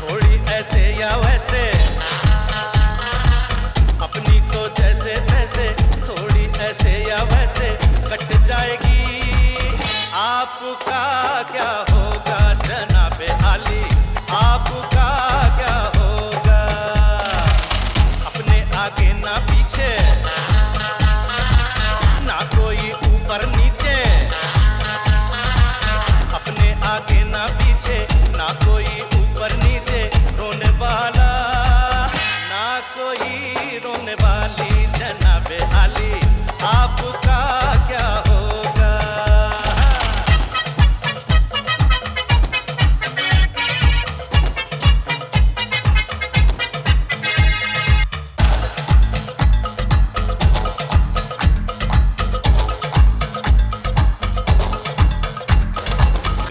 थोड़ी ऐसे या वैसे, अपनी को जैसे तैसे, थोड़ी ऐसे या वैसे, कट जाएगी। आपका क्या रोने वाली जनाबे आली आपका क्या होगा?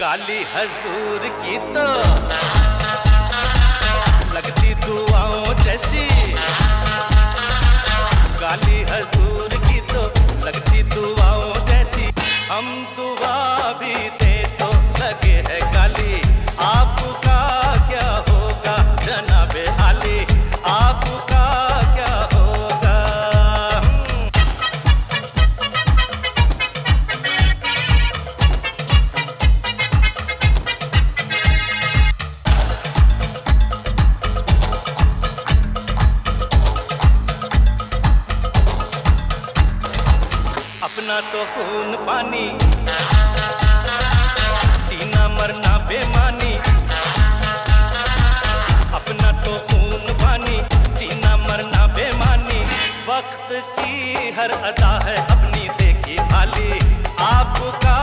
गाली हजूर की तो अपना तो खून पानी। जीना मरना बेमानी। अपना तो खून पानी, जीना मरना बेमानी। वक्त की हर अदा है अपनी देखी खाली। आपका